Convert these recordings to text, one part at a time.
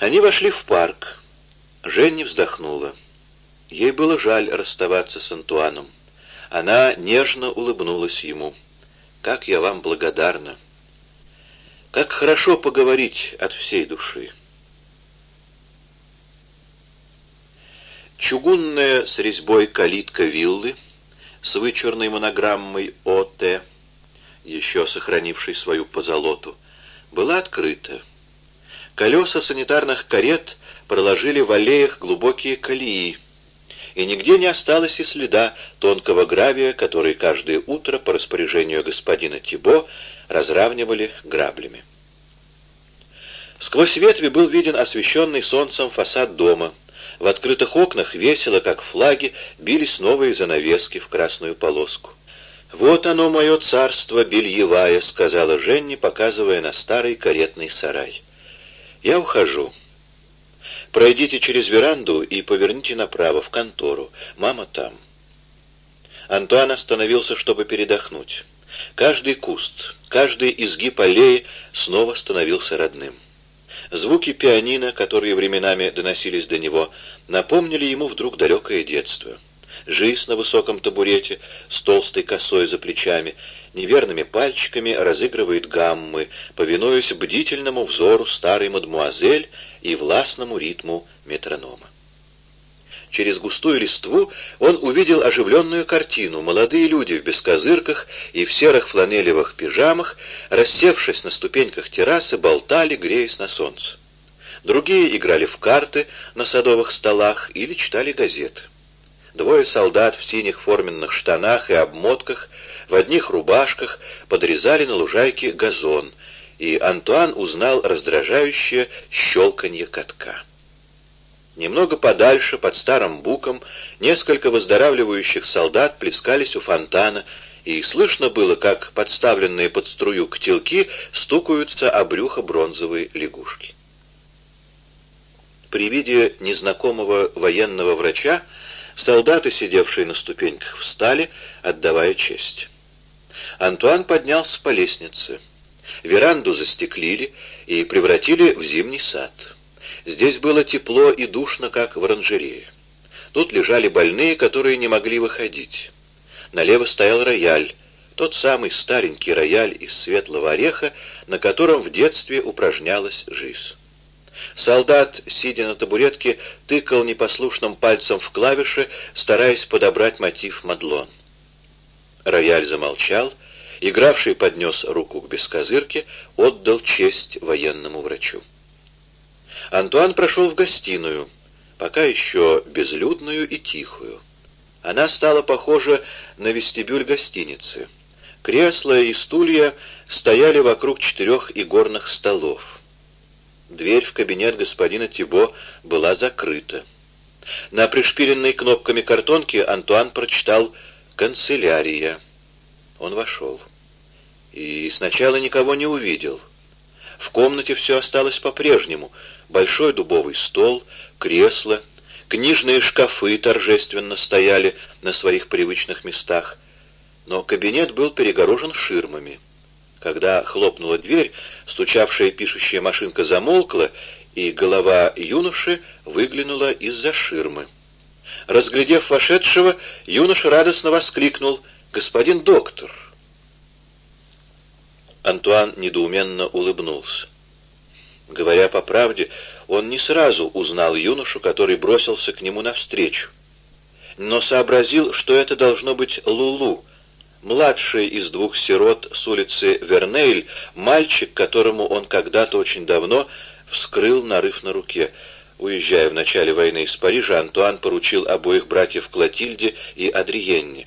Они вошли в парк. Женни вздохнула. Ей было жаль расставаться с Антуаном. Она нежно улыбнулась ему. «Как я вам благодарна! Как хорошо поговорить от всей души!» Чугунная с резьбой калитка виллы с вычурной монограммой ОТ, еще сохранившей свою позолоту, была открыта. Колеса санитарных карет проложили в аллеях глубокие колеи, и нигде не осталось и следа тонкого гравия, который каждое утро по распоряжению господина Тибо разравнивали граблями. Сквозь ветви был виден освещенный солнцем фасад дома. В открытых окнах весело, как флаги, бились новые занавески в красную полоску. «Вот оно, мое царство бельевое», — сказала Женни, показывая на старый каретный сарай. «Я ухожу. Пройдите через веранду и поверните направо, в контору. Мама там». Антуан остановился, чтобы передохнуть. Каждый куст, каждый изгиб аллеи снова становился родным. Звуки пианино, которые временами доносились до него, напомнили ему вдруг далекое детство. Жизнь на высоком табурете с толстой косой за плечами, неверными пальчиками разыгрывает гаммы, повинуясь бдительному взору старой мадмуазель и властному ритму метронома. Через густую листву он увидел оживленную картину. Молодые люди в бескозырках и в серых фланелевых пижамах, рассевшись на ступеньках террасы, болтали, греясь на солнце. Другие играли в карты на садовых столах или читали газеты. Двое солдат в синих форменных штанах и обмотках, в одних рубашках, подрезали на лужайке газон, и Антуан узнал раздражающее щелканье катка. Немного подальше, под старым буком, несколько выздоравливающих солдат плескались у фонтана, и слышно было, как подставленные под струю котелки стукаются о брюхо бронзовой лягушки. При виде незнакомого военного врача солдаты, сидевшие на ступеньках, встали, отдавая честь. Антуан поднялся по лестнице. Веранду застеклили и превратили в зимний сад. Здесь было тепло и душно, как в оранжерее. Тут лежали больные, которые не могли выходить. Налево стоял рояль, тот самый старенький рояль из светлого ореха, на котором в детстве упражнялась жизнь. Солдат, сидя на табуретке, тыкал непослушным пальцем в клавиши, стараясь подобрать мотив Мадлон. Рояль замолчал, игравший поднес руку к бескозырке, отдал честь военному врачу. Антуан прошел в гостиную, пока еще безлюдную и тихую. Она стала похожа на вестибюль гостиницы. Кресла и стулья стояли вокруг четырех игорных столов. Дверь в кабинет господина Тибо была закрыта. На пришпиленной кнопками картонке Антуан прочитал «Канцелярия». Он вошел. И сначала никого не увидел. В комнате все осталось по-прежнему — большой дубовый стол, кресло, книжные шкафы торжественно стояли на своих привычных местах, но кабинет был перегорожен ширмами. Когда хлопнула дверь, стучавшая пишущая машинка замолкла, и голова юноши выглянула из-за ширмы. Разглядев вошедшего, юноша радостно воскликнул «Господин доктор!» Антуан недоуменно улыбнулся. Говоря по правде, он не сразу узнал юношу, который бросился к нему навстречу, но сообразил, что это должно быть Лулу, младший из двух сирот с улицы Вернейль, мальчик, которому он когда-то очень давно вскрыл нарыв на руке. Уезжая в начале войны из Парижа, Антуан поручил обоих братьев Клотильде и Адриенне.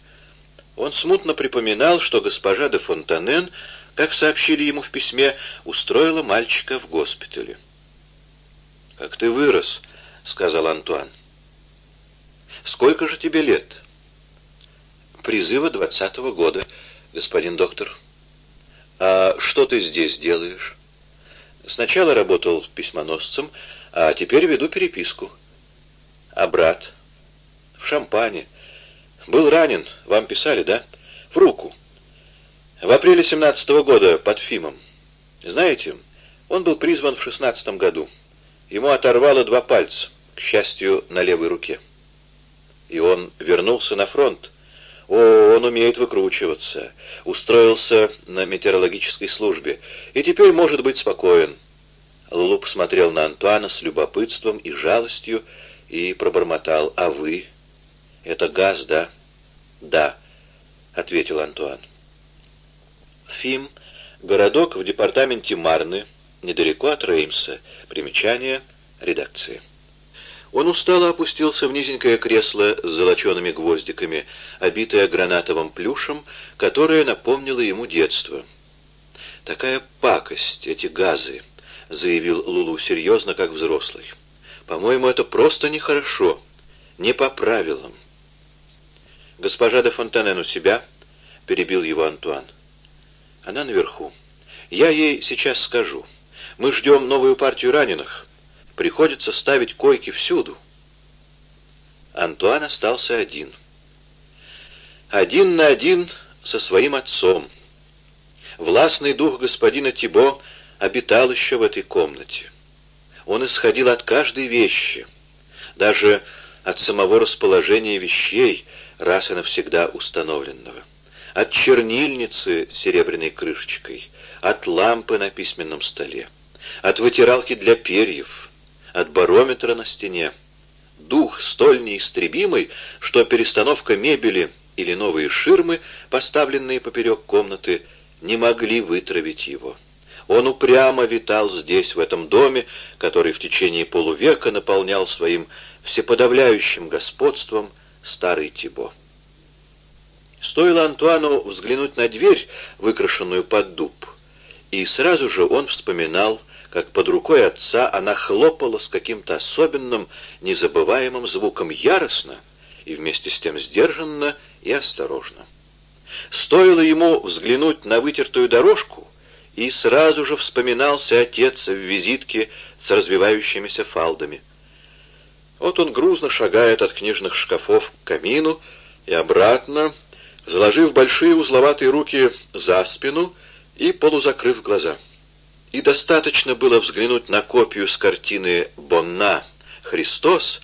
Он смутно припоминал, что госпожа де Фонтанен как сообщили ему в письме, устроила мальчика в госпитале. «Как ты вырос», — сказал Антуан. «Сколько же тебе лет?» «Призыва двадцатого года, господин доктор». «А что ты здесь делаешь?» «Сначала работал письмоносцем, а теперь веду переписку». «А брат?» «В Шампане. Был ранен, вам писали, да?» «В руку». В апреле 17 -го года под Фимом. Знаете, он был призван в 16 году. Ему оторвало два пальца, к счастью, на левой руке. И он вернулся на фронт. О, он умеет выкручиваться. Устроился на метеорологической службе. И теперь может быть спокоен. Лулу посмотрел на Антуана с любопытством и жалостью и пробормотал. «А вы? Это газ, да?» «Да», — ответил Антуан. Фим — городок в департаменте Марны, недалеко от Реймса. Примечание редакции. Он устало опустился в низенькое кресло с золочеными гвоздиками, обитое гранатовым плюшем, которое напомнило ему детство. «Такая пакость, эти газы», — заявил Лулу серьезно, как взрослый. «По-моему, это просто нехорошо, не по правилам». «Госпожа де Фонтанен у себя?» — перебил его Антуан. «Она наверху. Я ей сейчас скажу. Мы ждем новую партию раненых». Приходится ставить койки всюду. Антуан остался один. Один на один со своим отцом. Властный дух господина Тибо обитал еще в этой комнате. Он исходил от каждой вещи, даже от самого расположения вещей, раз и навсегда установленного. От чернильницы с серебряной крышечкой, от лампы на письменном столе, от вытиралки для перьев, от барометра на стене. Дух столь неистребимый, что перестановка мебели или новые ширмы, поставленные поперек комнаты, не могли вытравить его. Он упрямо витал здесь, в этом доме, который в течение полувека наполнял своим всеподавляющим господством старый Тибо. Стоило Антуану взглянуть на дверь, выкрашенную под дуб, и сразу же он вспоминал как под рукой отца она хлопала с каким-то особенным, незабываемым звуком яростно и вместе с тем сдержанно и осторожно. Стоило ему взглянуть на вытертую дорожку, и сразу же вспоминался отец в визитке с развивающимися фалдами. Вот он грузно шагает от книжных шкафов к камину и обратно, заложив большие узловатые руки за спину и полузакрыв глаза и достаточно было взглянуть на копию с картины Бонна «Христос»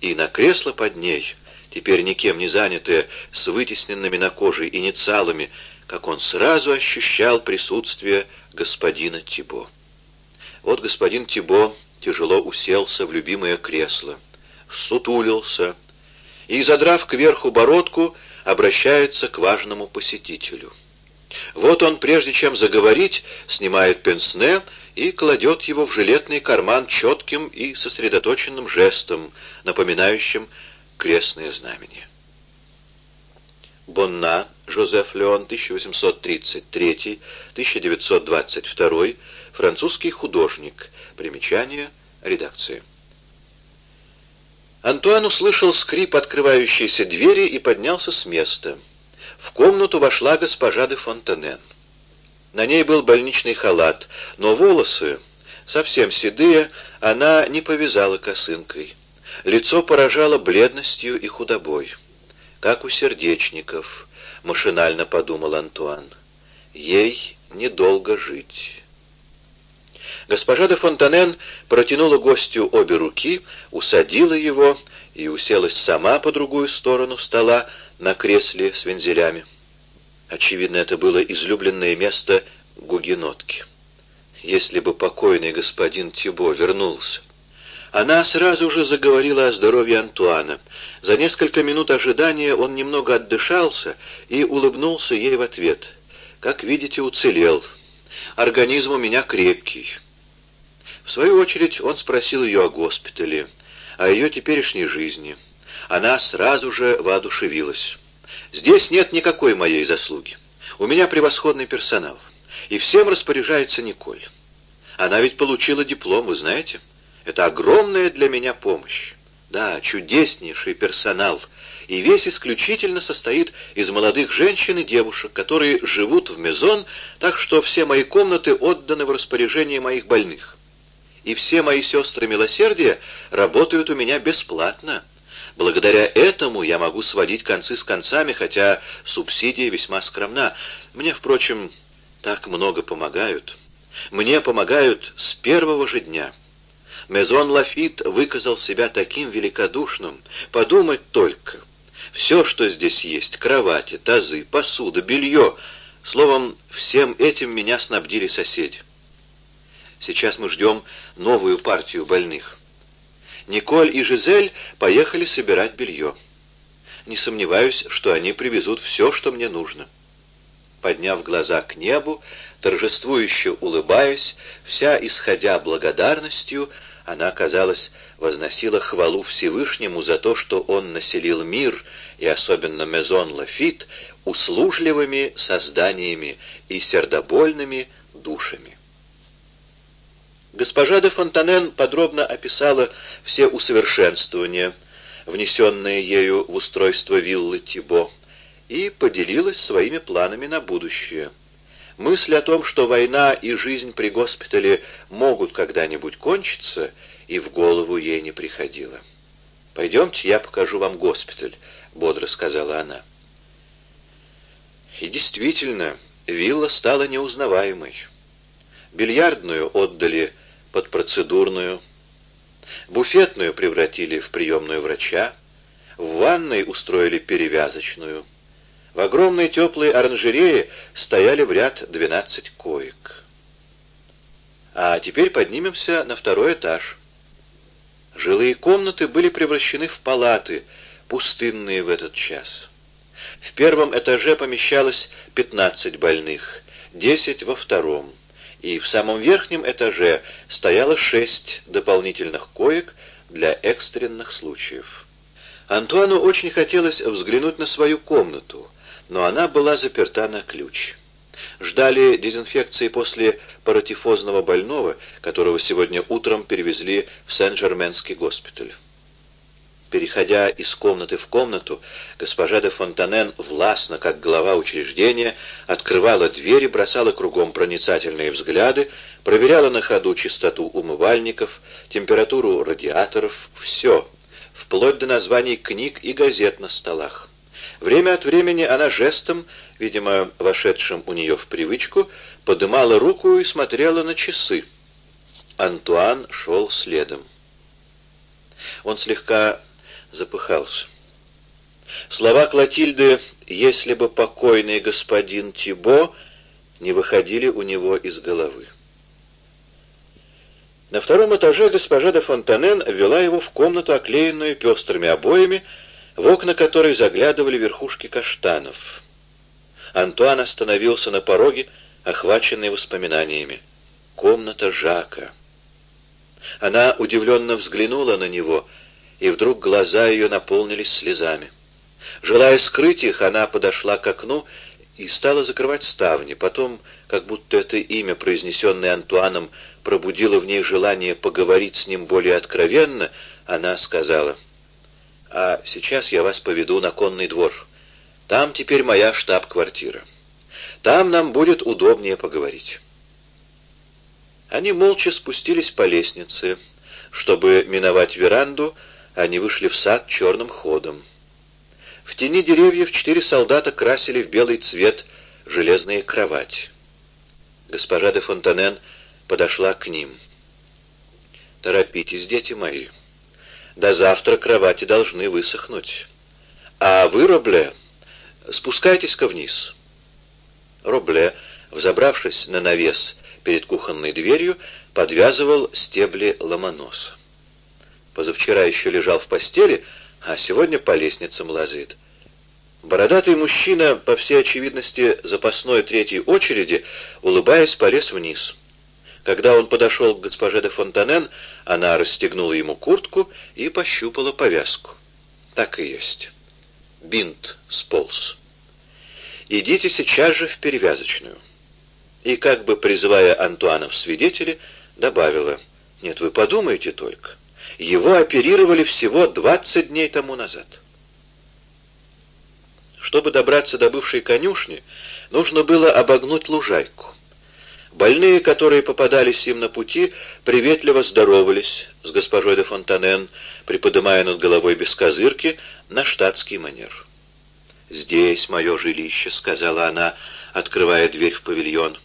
и на кресло под ней, теперь никем не занятое, с вытесненными на коже инициалами, как он сразу ощущал присутствие господина Тибо. Вот господин Тибо тяжело уселся в любимое кресло, сутулился и, задрав кверху бородку, обращается к важному посетителю — вот он, прежде чем заговорить, снимает пенсне и кладет его в жилетный карман четким и сосредоточенным жестом, напоминающим крестное знамение. Бонна, Жозеф Леон, 1833-1922, французский художник. Примечание редакции. Антуан услышал скрип открывающейся двери и поднялся с места. В комнату вошла госпожа де Фонтенен. На ней был больничный халат, но волосы, совсем седые, она не повязала косынкой. Лицо поражало бледностью и худобой. «Как у сердечников», — машинально подумал Антуан. «Ей недолго жить». Госпожа де Фонтанен протянула гостю обе руки, усадила его и уселась сама по другую сторону стола, на кресле с вензелями. Очевидно, это было излюбленное место гугенотки. Если бы покойный господин Тибо вернулся. Она сразу же заговорила о здоровье Антуана. За несколько минут ожидания он немного отдышался и улыбнулся ей в ответ. «Как видите, уцелел. Организм у меня крепкий». В свою очередь он спросил ее о госпитале, о ее теперешней жизни она сразу же воодушевилась. «Здесь нет никакой моей заслуги. У меня превосходный персонал. И всем распоряжается Николь. Она ведь получила диплом, вы знаете? Это огромная для меня помощь. Да, чудеснейший персонал. И весь исключительно состоит из молодых женщин и девушек, которые живут в Мезон, так что все мои комнаты отданы в распоряжение моих больных. И все мои сестры милосердия работают у меня бесплатно. Благодаря этому я могу сводить концы с концами, хотя субсидия весьма скромна. Мне, впрочем, так много помогают. Мне помогают с первого же дня. Мезон Лафит выказал себя таким великодушным. Подумать только. Все, что здесь есть, кровати, тазы, посуда, белье, словом, всем этим меня снабдили соседи. Сейчас мы ждем новую партию больных. Николь и Жизель поехали собирать белье. Не сомневаюсь, что они привезут все, что мне нужно. Подняв глаза к небу, торжествующе улыбаясь, вся исходя благодарностью, она, казалось, возносила хвалу Всевышнему за то, что он населил мир, и особенно Мезон Лафит, услужливыми созданиями и сердобольными душами. Госпожа де Фонтанен подробно описала все усовершенствования, внесенные ею в устройство виллы Тибо, и поделилась своими планами на будущее. Мысль о том, что война и жизнь при госпитале могут когда-нибудь кончиться, и в голову ей не приходила. «Пойдемте, я покажу вам госпиталь», — бодро сказала она. И действительно, вилла стала неузнаваемой. Бильярдную отдали под процедурную, буфетную превратили в приемную врача, в ванной устроили перевязочную. В огромной теплой оранжерее стояли в ряд двенадцать коек. А теперь поднимемся на второй этаж. Жилые комнаты были превращены в палаты, пустынные в этот час. В первом этаже помещалось пятнадцать больных, десять во втором и в самом верхнем этаже стояло шесть дополнительных коек для экстренных случаев. Антуану очень хотелось взглянуть на свою комнату, но она была заперта на ключ. Ждали дезинфекции после паратифозного больного, которого сегодня утром перевезли в Сен-Жерменский госпиталь. Переходя из комнаты в комнату, госпожа де Фонтанен властно, как глава учреждения, открывала двери, бросала кругом проницательные взгляды, проверяла на ходу чистоту умывальников, температуру радиаторов, все, вплоть до названий книг и газет на столах. Время от времени она жестом, видимо, вошедшим у нее в привычку, подымала руку и смотрела на часы. Антуан шел следом. Он слегка запыхался. Слова Клотильды «если бы покойный господин Тибо» не выходили у него из головы. На втором этаже госпожа де Фонтанен вела его в комнату, оклеенную пестрыми обоями, в окна которой заглядывали верхушки каштанов. Антуан остановился на пороге, охваченный воспоминаниями. Комната Жака. Она удивленно взглянула на него — и вдруг глаза ее наполнились слезами. Желая скрыть их, она подошла к окну и стала закрывать ставни. Потом, как будто это имя, произнесенное Антуаном, пробудило в ней желание поговорить с ним более откровенно, она сказала, «А сейчас я вас поведу на конный двор. Там теперь моя штаб-квартира. Там нам будет удобнее поговорить». Они молча спустились по лестнице, чтобы миновать веранду, они вышли в сад черным ходом. В тени деревьев четыре солдата красили в белый цвет железные кровати. Госпожа де Фонтанен подошла к ним. «Торопитесь, дети мои. До завтра кровати должны высохнуть. А вы, Робле, спускайтесь-ка вниз». Робле, взобравшись на навес перед кухонной дверью, подвязывал стебли ломоноса. Позавчера еще лежал в постели, а сегодня по лестницам лазает. Бородатый мужчина, по всей очевидности, запасной третьей очереди, улыбаясь, полез вниз. Когда он подошел к госпоже де Фонтанен, она расстегнула ему куртку и пощупала повязку. Так и есть. Бинт сполз. «Идите сейчас же в перевязочную». И, как бы призывая Антуана в свидетели, добавила, «Нет, вы подумайте только». Его оперировали всего 20 дней тому назад. Чтобы добраться до бывшей конюшни, нужно было обогнуть лужайку. Больные, которые попадались им на пути, приветливо здоровались с госпожой де Фонтанен, приподымая над головой без козырки на штатский манер. «Здесь мое жилище», — сказала она, открывая дверь в павильон.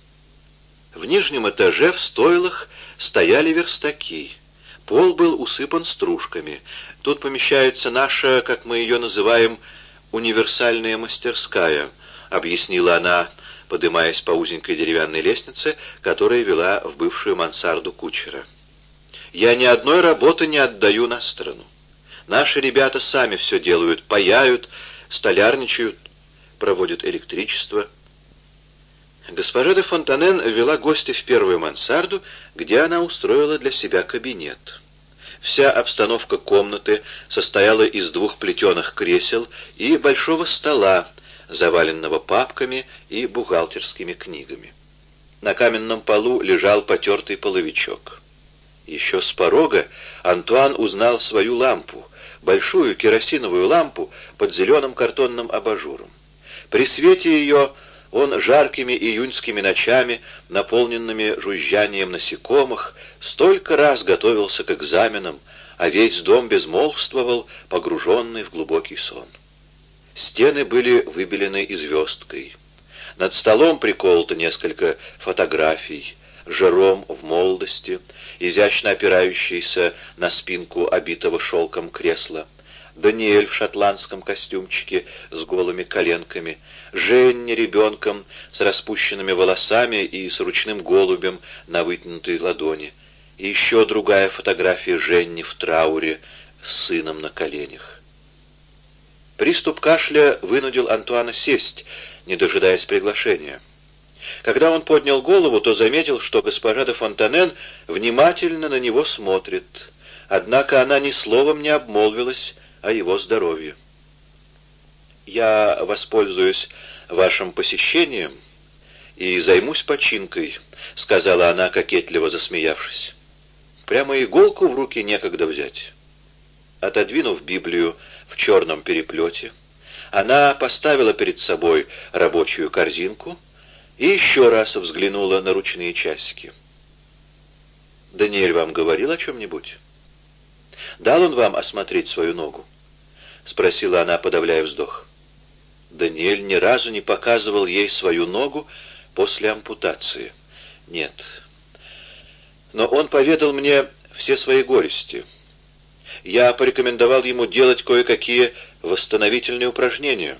В нижнем этаже в стойлах стояли верстаки — Пол был усыпан стружками. Тут помещается наша, как мы ее называем, универсальная мастерская, объяснила она, поднимаясь по узенькой деревянной лестнице, которая вела в бывшую мансарду кучера. «Я ни одной работы не отдаю на сторону. Наши ребята сами все делают, паяют, столярничают, проводят электричество». Госпожа де Фонтанен вела гостя в первую мансарду, где она устроила для себя кабинет. Вся обстановка комнаты состояла из двух плетеных кресел и большого стола, заваленного папками и бухгалтерскими книгами. На каменном полу лежал потертый половичок. Еще с порога Антуан узнал свою лампу, большую керосиновую лампу под зеленым картонным абажуром. При свете ее он жаркими июньскими ночами, наполненными жужжанием насекомых, столько раз готовился к экзаменам, а весь дом безмолвствовал, погруженный в глубокий сон. Стены были выбелены звездкой. Над столом приколото несколько фотографий, Жером в молодости, изящно опирающийся на спинку обитого шелком кресла, Даниэль в шотландском костюмчике с голыми коленками, Женни ребенком с распущенными волосами и с ручным голубем на вытянутой ладони, и еще другая фотография Женни в трауре с сыном на коленях. Приступ кашля вынудил Антуана сесть, не дожидаясь приглашения. Когда он поднял голову, то заметил, что госпожа де Фонтанен внимательно на него смотрит, однако она ни словом не обмолвилась о его здоровье. «Я воспользуюсь вашим посещением и займусь починкой», — сказала она, кокетливо засмеявшись. «Прямо иголку в руки некогда взять». Отодвинув Библию в черном переплете, она поставила перед собой рабочую корзинку и еще раз взглянула на ручные часики. «Даниэль вам говорил о чем-нибудь? Дал он вам осмотреть свою ногу?» — спросила она, подавляя вздох. Даниэль ни разу не показывал ей свою ногу после ампутации. Нет. Но он поведал мне все свои горести. Я порекомендовал ему делать кое-какие восстановительные упражнения.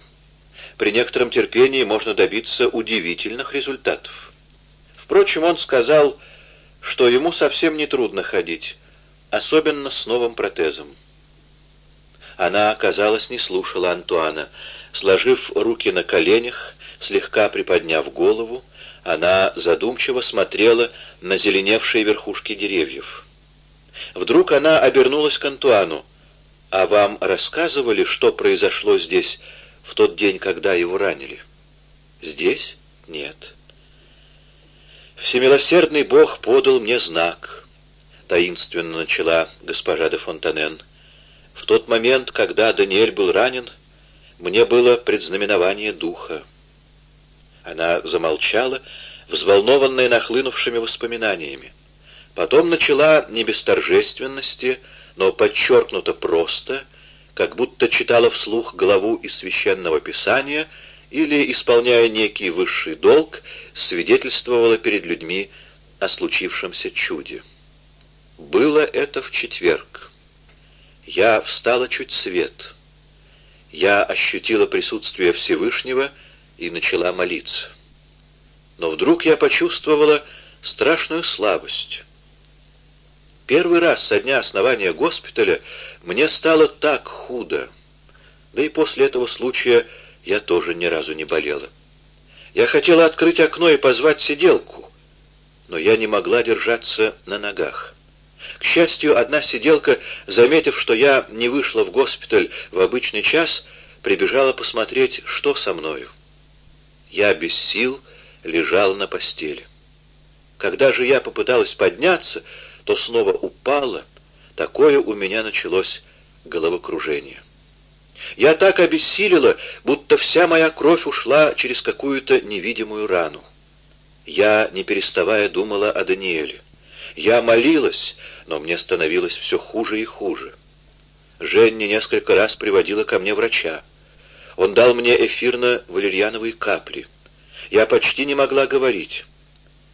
При некотором терпении можно добиться удивительных результатов. Впрочем, он сказал, что ему совсем не трудно ходить, особенно с новым протезом. Она, казалось, не слушала Антуана. Сложив руки на коленях, слегка приподняв голову, она задумчиво смотрела на зеленевшие верхушки деревьев. Вдруг она обернулась к Антуану. «А вам рассказывали, что произошло здесь в тот день, когда его ранили?» «Здесь? Нет». «Всемилосердный Бог подал мне знак», — таинственно начала госпожа де Фонтанен. «В тот момент, когда Даниэль был ранен, мне было предзнаменование духа». Она замолчала, взволнованная нахлынувшими воспоминаниями. Потом начала не без торжественности, но подчеркнуто просто, как будто читала вслух главу из Священного Писания или, исполняя некий высший долг, свидетельствовала перед людьми о случившемся чуде. Было это в четверг. Я встала чуть свет. Я ощутила присутствие Всевышнего и начала молиться. Но вдруг я почувствовала страшную слабость. Первый раз со дня основания госпиталя мне стало так худо. Да и после этого случая я тоже ни разу не болела. Я хотела открыть окно и позвать сиделку, но я не могла держаться на ногах. К счастью, одна сиделка, заметив, что я не вышла в госпиталь в обычный час, прибежала посмотреть, что со мною. Я без сил лежал на постели. Когда же я попыталась подняться, то снова упала, такое у меня началось головокружение. Я так обессилила, будто вся моя кровь ушла через какую-то невидимую рану. Я, не переставая, думала о Даниэле. Я молилась, но мне становилось все хуже и хуже. Женни несколько раз приводила ко мне врача. Он дал мне эфирно-валерьяновые капли. Я почти не могла говорить.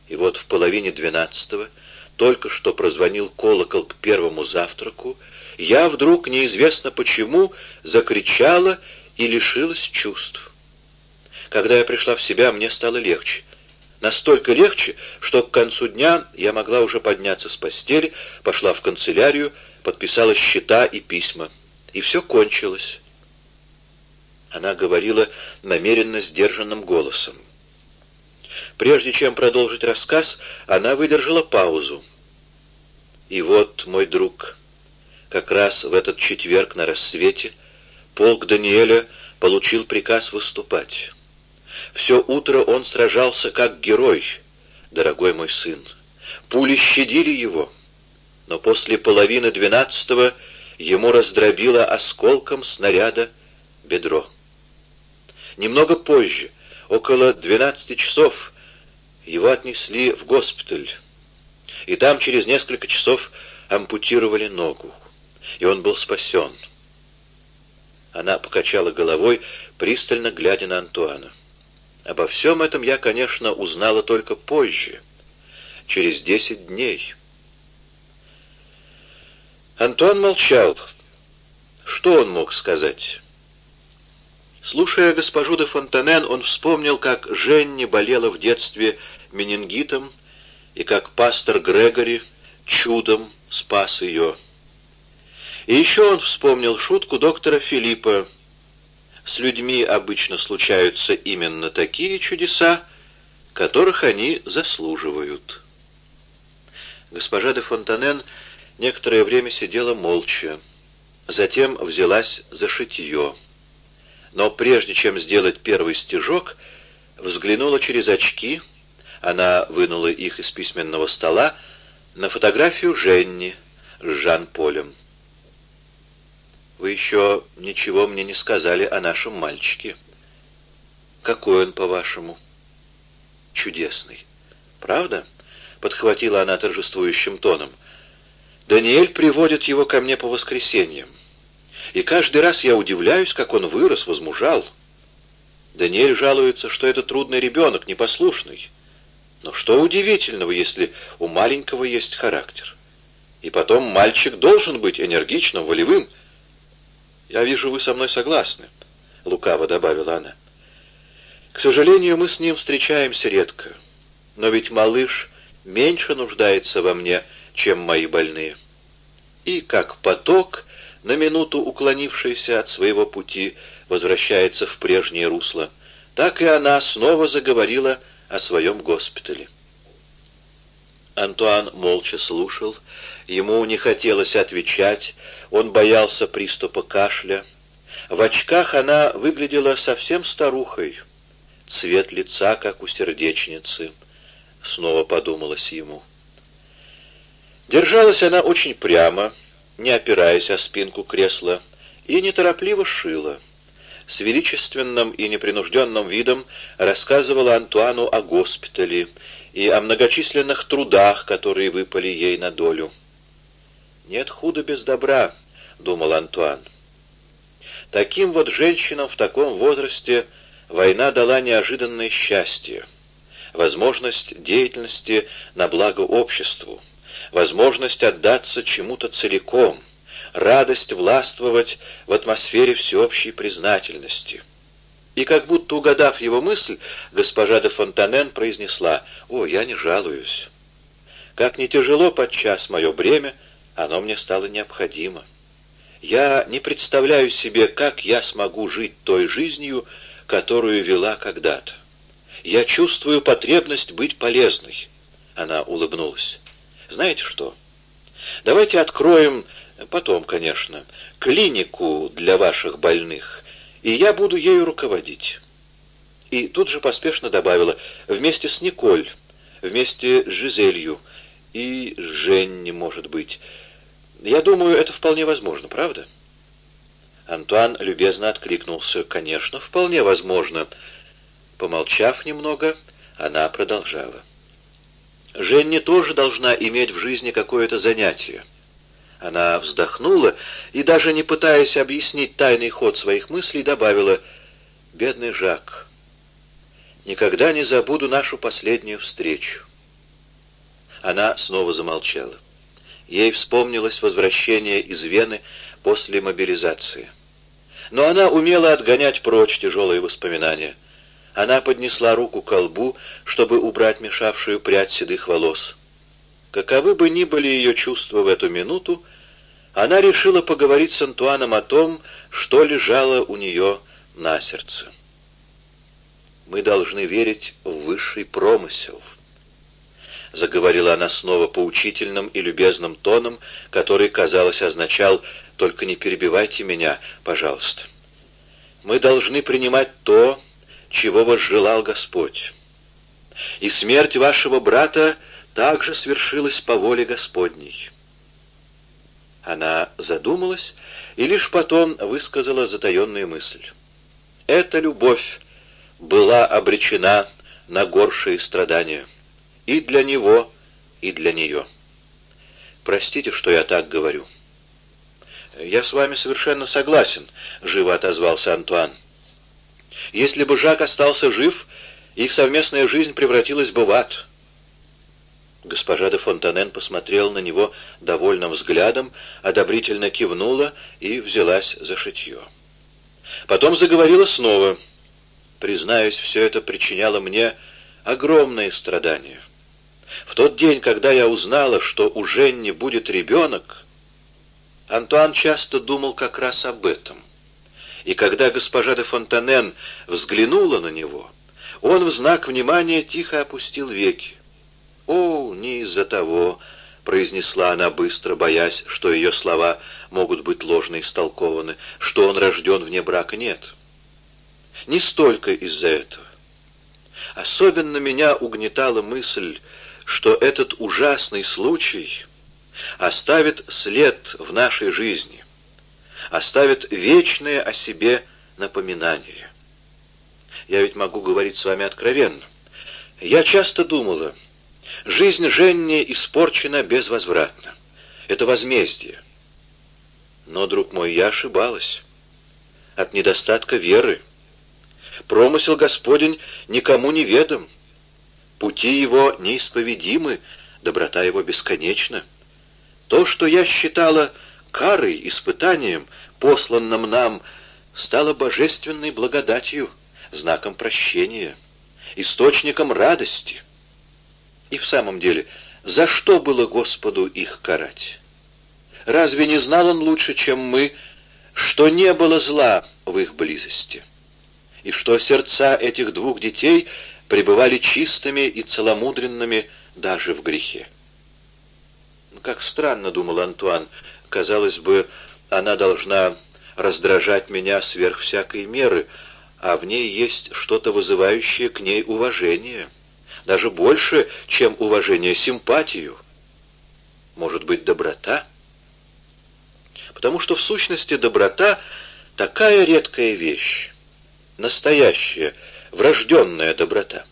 И вот в половине двенадцатого только что прозвонил колокол к первому завтраку, я вдруг, неизвестно почему, закричала и лишилась чувств. Когда я пришла в себя, мне стало легче. Настолько легче, что к концу дня я могла уже подняться с постели, пошла в канцелярию, подписала счета и письма. И все кончилось. Она говорила намеренно сдержанным голосом. Прежде чем продолжить рассказ, она выдержала паузу. И вот, мой друг, как раз в этот четверг на рассвете полк Даниэля получил приказ выступать. Все утро он сражался как герой, дорогой мой сын. Пули щадили его, но после половины двенадцатого ему раздробило осколком снаряда бедро. Немного позже, около двенадцати часов, его отнесли в госпиталь, и там через несколько часов ампутировали ногу, и он был спасен. Она покачала головой, пристально глядя на Антуана. Обо всем этом я, конечно, узнала только позже, через десять дней. Антуан молчал. Что он мог сказать? Слушая госпожу де Фонтанен, он вспомнил, как Женни болела в детстве менингитом, и как пастор Грегори чудом спас ее. И еще он вспомнил шутку доктора Филиппа. С людьми обычно случаются именно такие чудеса, которых они заслуживают. Госпожа де Фонтанен некоторое время сидела молча, затем взялась за шитье но прежде чем сделать первый стежок, взглянула через очки, она вынула их из письменного стола, на фотографию Женни с Жан-Полем. «Вы еще ничего мне не сказали о нашем мальчике. Какой он, по-вашему?» «Чудесный. Правда?» — подхватила она торжествующим тоном. «Даниэль приводит его ко мне по воскресеньям. И каждый раз я удивляюсь, как он вырос, возмужал. Даниэль жалуется, что это трудный ребенок, непослушный. Но что удивительного, если у маленького есть характер? И потом мальчик должен быть энергичным, волевым. «Я вижу, вы со мной согласны», — лукаво добавила она. «К сожалению, мы с ним встречаемся редко. Но ведь малыш меньше нуждается во мне, чем мои больные». И как поток на минуту уклонившаяся от своего пути, возвращается в прежнее русло, так и она снова заговорила о своем госпитале. Антуан молча слушал, ему не хотелось отвечать, он боялся приступа кашля. В очках она выглядела совсем старухой, цвет лица, как у сердечницы, снова подумалось ему. Держалась она очень прямо, не опираясь о спинку кресла, и неторопливо шила. С величественным и непринужденным видом рассказывала Антуану о госпитале и о многочисленных трудах, которые выпали ей на долю. «Нет худа без добра», — думал Антуан. Таким вот женщинам в таком возрасте война дала неожиданное счастье, возможность деятельности на благо обществу, возможность отдаться чему-то целиком, радость властвовать в атмосфере всеобщей признательности. И как будто угадав его мысль, госпожа де Фонтанен произнесла «О, я не жалуюсь. Как не тяжело подчас мое бремя, оно мне стало необходимо. Я не представляю себе, как я смогу жить той жизнью, которую вела когда-то. Я чувствую потребность быть полезной». Она улыбнулась. Знаете что? Давайте откроем, потом, конечно, клинику для ваших больных, и я буду ею руководить. И тут же поспешно добавила, вместе с Николь, вместе с Жизелью и Женни, может быть. Я думаю, это вполне возможно, правда? Антуан любезно откликнулся. «Конечно, вполне возможно». Помолчав немного, она продолжала. Женни тоже должна иметь в жизни какое-то занятие. Она вздохнула и, даже не пытаясь объяснить тайный ход своих мыслей, добавила «Бедный Жак, никогда не забуду нашу последнюю встречу». Она снова замолчала. Ей вспомнилось возвращение из Вены после мобилизации. Но она умела отгонять прочь тяжелые воспоминания. Она поднесла руку к колбу, чтобы убрать мешавшую прядь седых волос. Каковы бы ни были ее чувства в эту минуту, она решила поговорить с Антуаном о том, что лежало у нее на сердце. «Мы должны верить в высший промысел», — заговорила она снова поучительным и любезным тоном, который, казалось, означал «только не перебивайте меня, пожалуйста». «Мы должны принимать то, чего вас желал Господь. И смерть вашего брата также свершилась по воле Господней». Она задумалась и лишь потом высказала затаенную мысль. Эта любовь была обречена на горшие страдания. И для него, и для нее. Простите, что я так говорю. «Я с вами совершенно согласен», — живо отозвался Антуан. «Если бы Жак остался жив, их совместная жизнь превратилась бы в ад». Госпожа де Фонтанен посмотрела на него довольным взглядом, одобрительно кивнула и взялась за шитье. Потом заговорила снова. «Признаюсь, все это причиняло мне огромные страдания. В тот день, когда я узнала, что у Женни будет ребенок, Антуан часто думал как раз об этом. И когда госпожа де Фонтанен взглянула на него, он в знак внимания тихо опустил веки. «О, не из-за того», — произнесла она быстро, боясь, что ее слова могут быть ложно истолкованы, что он рожден вне брака. Нет, не столько из-за этого. Особенно меня угнетала мысль, что этот ужасный случай оставит след в нашей жизни, оставит вечное о себе напоминание. Я ведь могу говорить с вами откровенно. Я часто думала, Жизнь Женни испорчена безвозвратно. Это возмездие. Но, друг мой, я ошибалась. От недостатка веры. Промысел Господень никому не ведом. Пути его неисповедимы, доброта его бесконечна. То, что я считала карой, испытанием, посланным нам, стало божественной благодатью, знаком прощения, источником радости — и в самом деле, за что было Господу их карать? Разве не знал он лучше, чем мы, что не было зла в их близости? И что сердца этих двух детей пребывали чистыми и целомудренными даже в грехе? Ну, как странно, думал Антуан, казалось бы, она должна раздражать меня сверх всякой меры, а в ней есть что-то вызывающее к ней уважение» даже больше, чем уважение, симпатию. Может быть, доброта? Потому что в сущности доброта — такая редкая вещь, настоящая, врожденная доброта.